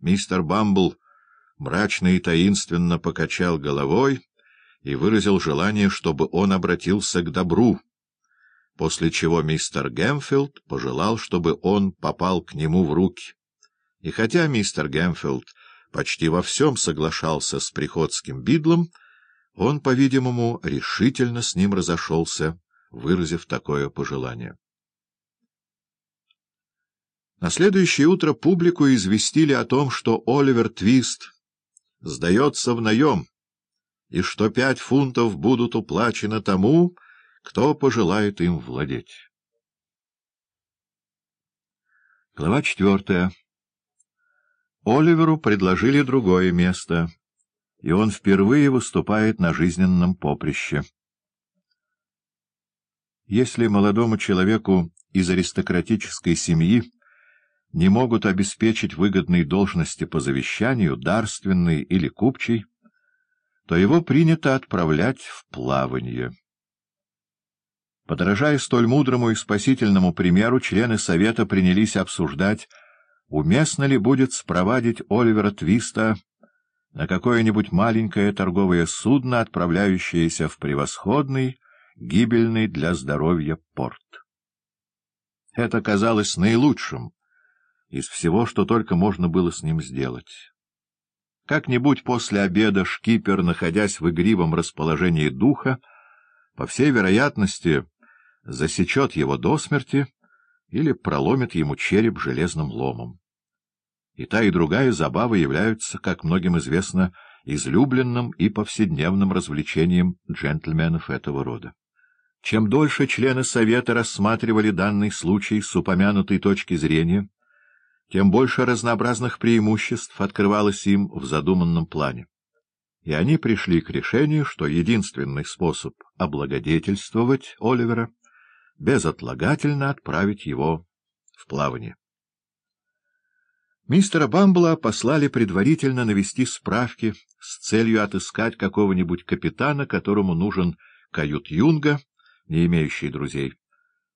Мистер Бамбл мрачно и таинственно покачал головой и выразил желание, чтобы он обратился к добру, после чего мистер Гемфилд пожелал, чтобы он попал к нему в руки. И хотя мистер Гемфилд почти во всем соглашался с приходским бидлом, он, по-видимому, решительно с ним разошелся, выразив такое пожелание. На следующее утро публику известили о том, что Оливер Твист сдается в наем, и что пять фунтов будут уплачены тому, кто пожелает им владеть. Глава четвертая. Оливеру предложили другое место, и он впервые выступает на жизненном поприще. Если молодому человеку из аристократической семьи не могут обеспечить выгодной должности по завещанию, дарственной или купчей, то его принято отправлять в плавание. Подражая столь мудрому и спасительному примеру, члены Совета принялись обсуждать, уместно ли будет спровадить Оливера Твиста на какое-нибудь маленькое торговое судно, отправляющееся в превосходный, гибельный для здоровья порт. Это казалось наилучшим из всего, что только можно было с ним сделать. Как-нибудь после обеда шкипер, находясь в игривом расположении духа, по всей вероятности, засечет его до смерти или проломит ему череп железным ломом. И та, и другая забава являются, как многим известно, излюбленным и повседневным развлечением джентльменов этого рода. Чем дольше члены Совета рассматривали данный случай с упомянутой точки зрения, тем больше разнообразных преимуществ открывалось им в задуманном плане. И они пришли к решению, что единственный способ облагодетельствовать Оливера — безотлагательно отправить его в плавание. Мистера Бамбла послали предварительно навести справки с целью отыскать какого-нибудь капитана, которому нужен кают-юнга, не имеющий друзей.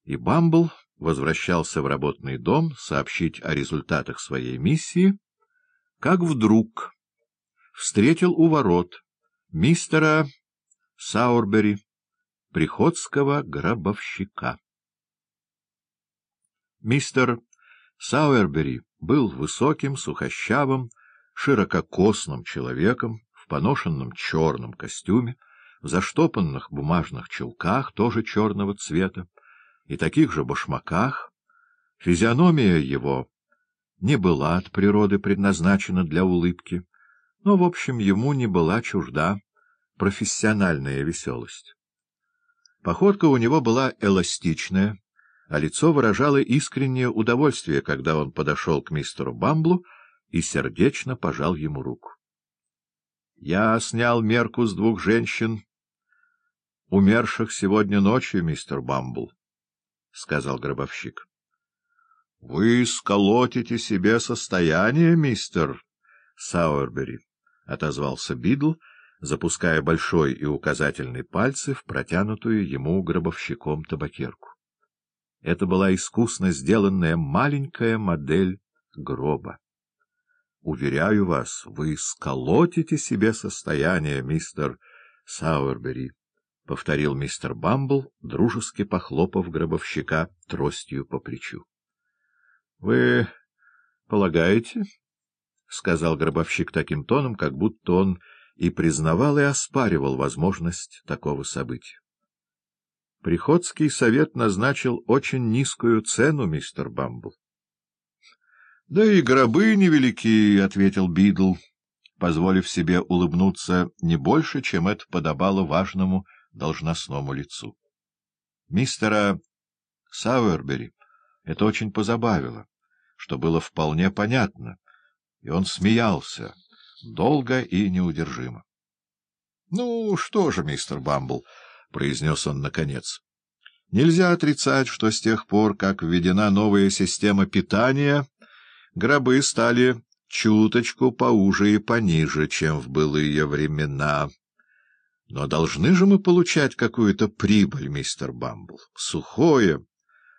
И Бамбл возвращался в работный дом сообщить о результатах своей миссии, как вдруг встретил у ворот мистера Саурбери, приходского гробовщика. Мистер Сауэрбери был высоким, сухощавым, ширококосным человеком в поношенном черном костюме, в заштопанных бумажных чулках, тоже черного цвета, и таких же башмаках. Физиономия его не была от природы предназначена для улыбки, но, в общем, ему не была чужда профессиональная веселость. Походка у него была эластичная, а лицо выражало искреннее удовольствие, когда он подошел к мистеру Бамблу и сердечно пожал ему руку. — Я снял мерку с двух женщин, умерших сегодня ночью, мистер Бамбл, — сказал гробовщик. — Вы сколотите себе состояние, мистер Сауэрбери, — отозвался Бидл, — запуская большой и указательный пальцы в протянутую ему гробовщиком табакерку. Это была искусно сделанная маленькая модель гроба. Уверяю вас, вы сколотите себе состояние, мистер Сауэрбери, — повторил мистер Бамбл, дружески похлопав гробовщика тростью по плечу. — Вы полагаете? — сказал гробовщик таким тоном, как будто он и признавал и оспаривал возможность такого события. Приходский совет назначил очень низкую цену, мистер Бамбл. — Да и гробы невелики, — ответил Бидл, позволив себе улыбнуться не больше, чем это подобало важному должностному лицу. Мистера Сауэрбери это очень позабавило, что было вполне понятно, и он смеялся долго и неудержимо. — Ну, что же, мистер Бамбл, — произнес он наконец, — нельзя отрицать, что с тех пор, как введена новая система питания, гробы стали чуточку поуже и пониже, чем в былые времена. Но должны же мы получать какую-то прибыль, мистер Бамбл. Сухое,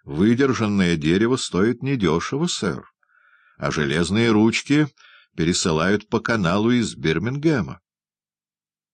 выдержанное дерево стоит недешево, сэр, а железные ручки пересылают по каналу из Бирмингема.